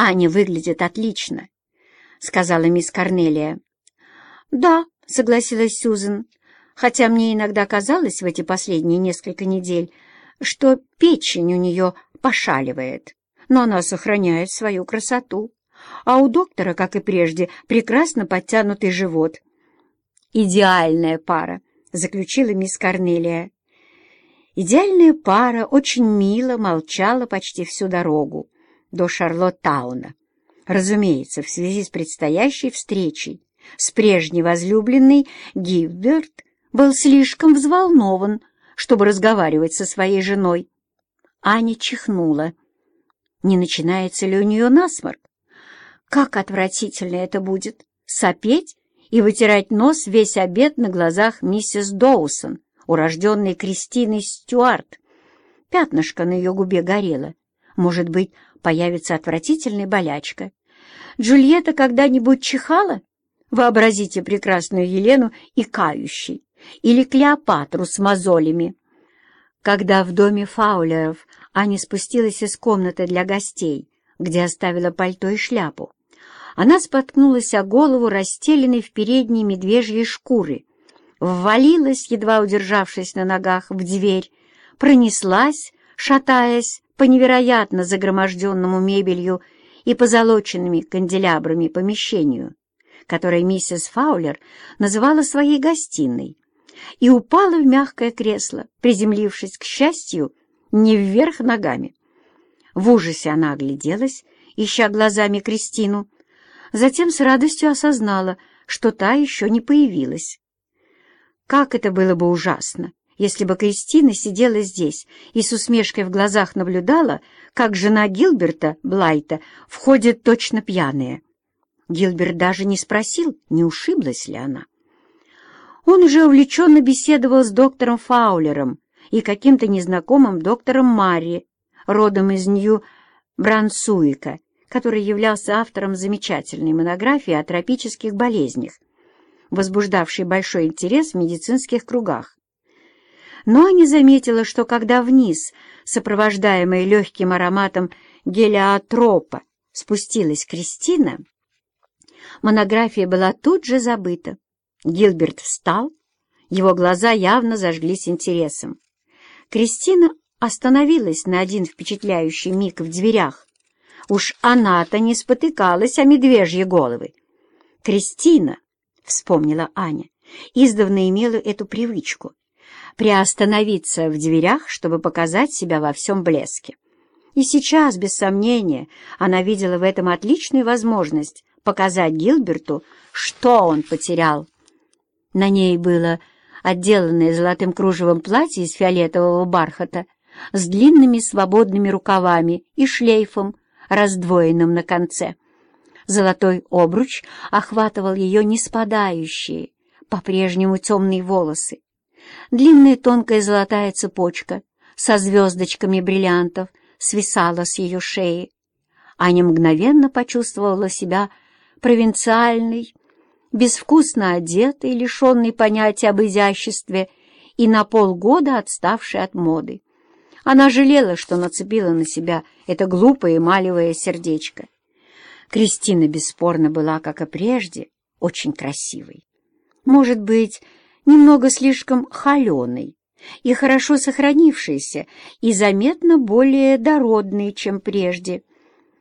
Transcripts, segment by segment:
«Аня выглядит отлично», — сказала мисс Корнелия. «Да», — согласилась Сьюзен, «хотя мне иногда казалось в эти последние несколько недель, что печень у нее пошаливает, но она сохраняет свою красоту, а у доктора, как и прежде, прекрасно подтянутый живот». «Идеальная пара», — заключила мисс Корнелия. Идеальная пара очень мило молчала почти всю дорогу до Шарлоттауна. Разумеется, в связи с предстоящей встречей с прежней возлюбленной Гивберт был слишком взволнован, чтобы разговаривать со своей женой. Аня чихнула. Не начинается ли у нее насморк? Как отвратительно это будет — сопеть и вытирать нос весь обед на глазах миссис Доусон, урожденной Кристиной Стюарт. Пятнышко на ее губе горело. Может быть, появится отвратительная болячка. Джульетта когда-нибудь чихала? Вообразите прекрасную Елену и кающей, или Клеопатру с мозолями. Когда в доме Фаулеров Аня спустилась из комнаты для гостей, где оставила пальто и шляпу, она споткнулась о голову, расстеленной в передней медвежьей шкуры, ввалилась, едва удержавшись на ногах, в дверь, пронеслась, шатаясь по невероятно загроможденному мебелью и позолоченными канделябрами помещению, которое миссис Фаулер называла своей гостиной, и упала в мягкое кресло, приземлившись, к счастью, не вверх ногами. В ужасе она огляделась, ища глазами Кристину, затем с радостью осознала, что та еще не появилась. Как это было бы ужасно, если бы Кристина сидела здесь и с усмешкой в глазах наблюдала, как жена Гилберта, Блайта, входит точно пьяная. Гилберт даже не спросил, не ушиблась ли она. Он уже увлеченно беседовал с доктором Фаулером и каким-то незнакомым доктором Марри, родом из Нью-Брансуика, который являлся автором замечательной монографии о тропических болезнях, возбуждавшей большой интерес в медицинских кругах. Но Аня заметила, что когда вниз, сопровождаемая легким ароматом гелиотропа, спустилась Кристина, монография была тут же забыта. Гилберт встал, его глаза явно зажглись интересом. Кристина остановилась на один впечатляющий миг в дверях. Уж она-то не спотыкалась о медвежьи головы. «Кристина», — вспомнила Аня, издавна имела эту привычку приостановиться в дверях, чтобы показать себя во всем блеске. И сейчас, без сомнения, она видела в этом отличную возможность показать Гилберту, что он потерял. На ней было отделанное золотым кружевом платье из фиолетового бархата с длинными свободными рукавами и шлейфом, раздвоенным на конце. Золотой обруч охватывал ее неспадающие, по-прежнему темные волосы. Длинная тонкая золотая цепочка со звездочками бриллиантов свисала с ее шеи. Аня мгновенно почувствовала себя провинциальной, безвкусно одетой, лишенной понятия об изяществе и на полгода отставшей от моды. Она жалела, что нацепила на себя это глупое эмалевое сердечко. Кристина бесспорно была, как и прежде, очень красивой. Может быть, немного слишком холеной и хорошо сохранившейся, и заметно более дородной, чем прежде.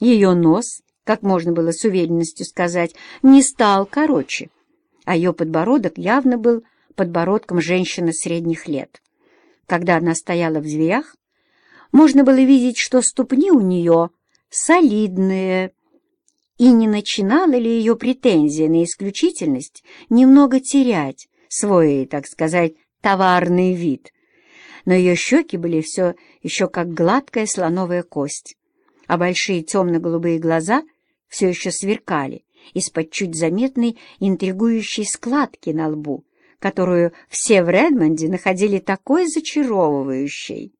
Ее нос, как можно было с уверенностью сказать, не стал короче, а ее подбородок явно был подбородком женщины средних лет. Когда она стояла в дверях, можно было видеть, что ступни у нее солидные, и не начинала ли ее претензия на исключительность немного терять свой, так сказать, товарный вид. Но ее щеки были все еще как гладкая слоновая кость, а большие темно-голубые глаза все еще сверкали из-под чуть заметной интригующей складки на лбу, которую все в Редмонде находили такой зачаровывающей.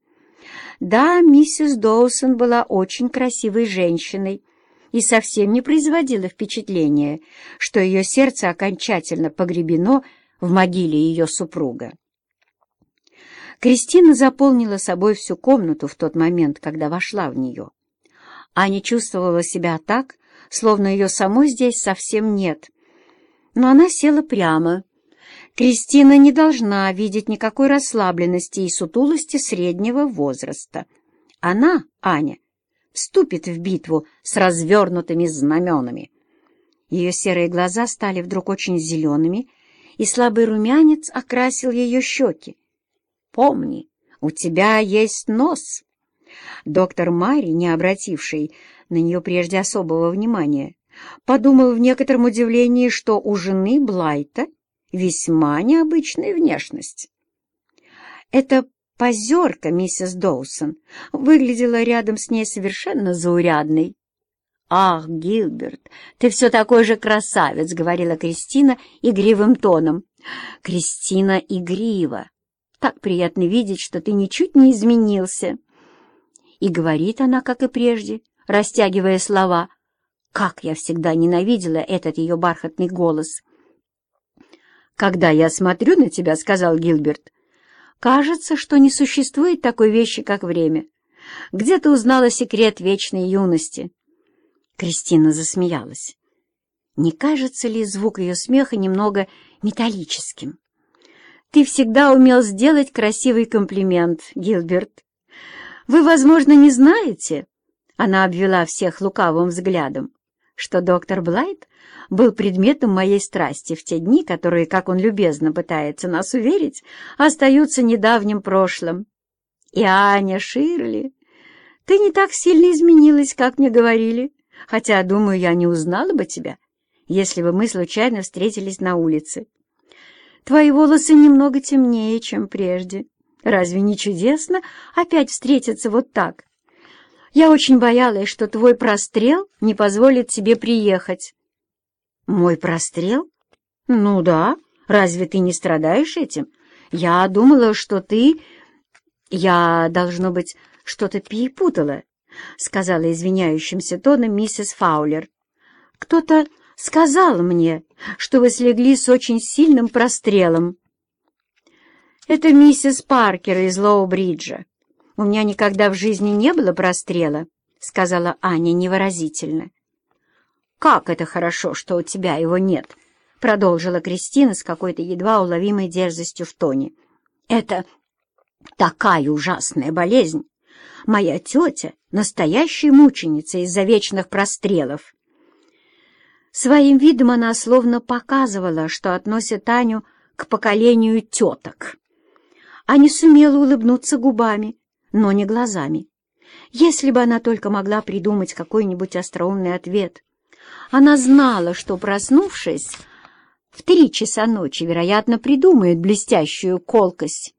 Да, миссис Доусон была очень красивой женщиной и совсем не производила впечатления, что ее сердце окончательно погребено в могиле ее супруга. Кристина заполнила собой всю комнату в тот момент, когда вошла в нее. Аня чувствовала себя так, словно ее самой здесь совсем нет. Но она села прямо. Кристина не должна видеть никакой расслабленности и сутулости среднего возраста. Она, Аня, вступит в битву с развернутыми знаменами. Ее серые глаза стали вдруг очень зелеными, и слабый румянец окрасил ее щеки. «Помни, у тебя есть нос!» Доктор Мари, не обративший на нее прежде особого внимания, подумал в некотором удивлении, что у жены Блайта весьма необычная внешность. Эта позерка, миссис Доусон, выглядела рядом с ней совершенно заурядной. «Ах, Гилберт, ты все такой же красавец!» — говорила Кристина игривым тоном. «Кристина игрива! Так приятно видеть, что ты ничуть не изменился!» И говорит она, как и прежде, растягивая слова. Как я всегда ненавидела этот ее бархатный голос. «Когда я смотрю на тебя, — сказал Гилберт, — кажется, что не существует такой вещи, как время. Где ты узнала секрет вечной юности?» Кристина засмеялась. Не кажется ли звук ее смеха немного металлическим? «Ты всегда умел сделать красивый комплимент, Гилберт. Вы, возможно, не знаете, она обвела всех лукавым взглядом, что доктор Блайт был предметом моей страсти в те дни, которые, как он любезно пытается нас уверить, остаются недавним прошлым. И Аня Ширли, ты не так сильно изменилась, как мне говорили, хотя, думаю, я не узнала бы тебя, если бы мы случайно встретились на улице. Твои волосы немного темнее, чем прежде. Разве не чудесно опять встретиться вот так? Я очень боялась, что твой прострел не позволит тебе приехать. Мой прострел? Ну да. Разве ты не страдаешь этим? Я думала, что ты... Я, должно быть, что-то перепутала, сказала извиняющимся тоном миссис Фаулер. Кто-то сказал мне, что вы слегли с очень сильным прострелом. Это миссис Паркер из Лоу-Бриджа. «У меня никогда в жизни не было прострела», — сказала Аня невыразительно. «Как это хорошо, что у тебя его нет», — продолжила Кристина с какой-то едва уловимой дерзостью в тоне. «Это такая ужасная болезнь. Моя тетя — настоящая мученица из-за вечных прострелов». Своим видом она словно показывала, что относит Аню к поколению теток. А не сумела улыбнуться губами, но не глазами. Если бы она только могла придумать какой-нибудь остроумный ответ. Она знала, что, проснувшись, в три часа ночи, вероятно, придумает блестящую колкость,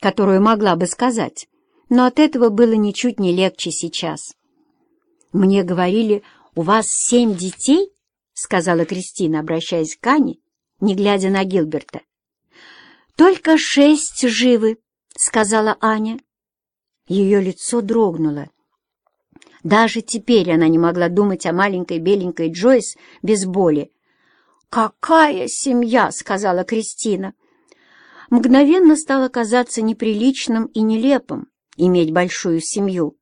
которую могла бы сказать, но от этого было ничуть не легче сейчас. «Мне говорили, у вас семь детей?» — сказала Кристина, обращаясь к Ане, не глядя на Гилберта. «Только шесть живы», — сказала Аня. Ее лицо дрогнуло. Даже теперь она не могла думать о маленькой беленькой Джойс без боли. «Какая семья!» — сказала Кристина. Мгновенно стало казаться неприличным и нелепым иметь большую семью.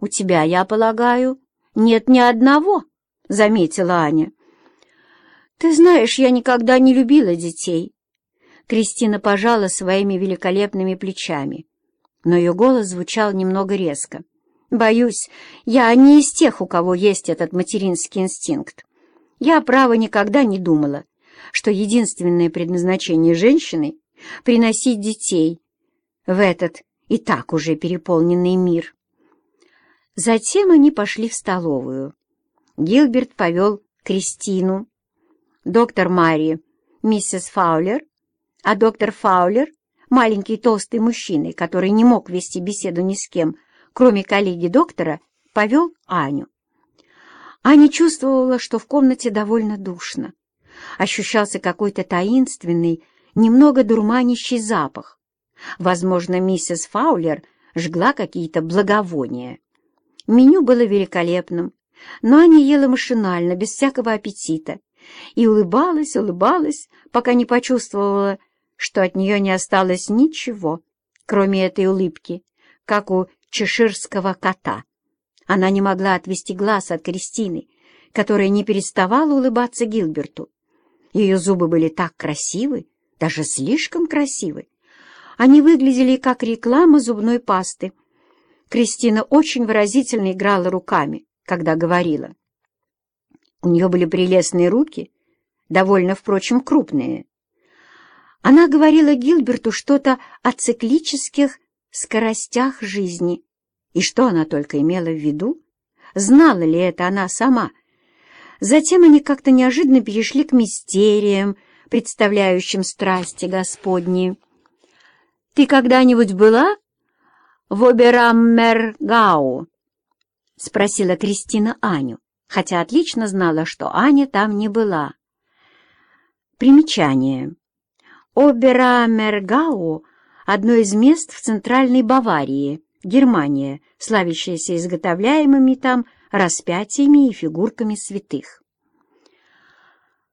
«У тебя, я полагаю, нет ни одного», — заметила Аня. «Ты знаешь, я никогда не любила детей». Кристина пожала своими великолепными плечами но ее голос звучал немного резко. «Боюсь, я не из тех, у кого есть этот материнский инстинкт. Я, право, никогда не думала, что единственное предназначение женщины — приносить детей в этот и так уже переполненный мир». Затем они пошли в столовую. Гилберт повел Кристину, доктор Мари, миссис Фаулер, а доктор Фаулер маленький толстый мужчина, который не мог вести беседу ни с кем, кроме коллеги-доктора, повел Аню. Аня чувствовала, что в комнате довольно душно. Ощущался какой-то таинственный, немного дурманящий запах. Возможно, миссис Фаулер жгла какие-то благовония. Меню было великолепным, но Аня ела машинально, без всякого аппетита, и улыбалась, улыбалась, пока не почувствовала, что от нее не осталось ничего, кроме этой улыбки, как у чеширского кота. Она не могла отвести глаз от Кристины, которая не переставала улыбаться Гилберту. Ее зубы были так красивы, даже слишком красивы. Они выглядели как реклама зубной пасты. Кристина очень выразительно играла руками, когда говорила. У нее были прелестные руки, довольно, впрочем, крупные. Она говорила Гилберту что-то о циклических скоростях жизни. И что она только имела в виду? Знала ли это она сама? Затем они как-то неожиданно перешли к мистериям, представляющим страсти Господни. «Ты когда-нибудь была в Обераммергау?» — спросила Кристина Аню, хотя отлично знала, что Аня там не была. Примечание. Обераммергау — одно из мест в Центральной Баварии, Германия, славящаяся изготовляемыми там распятиями и фигурками святых.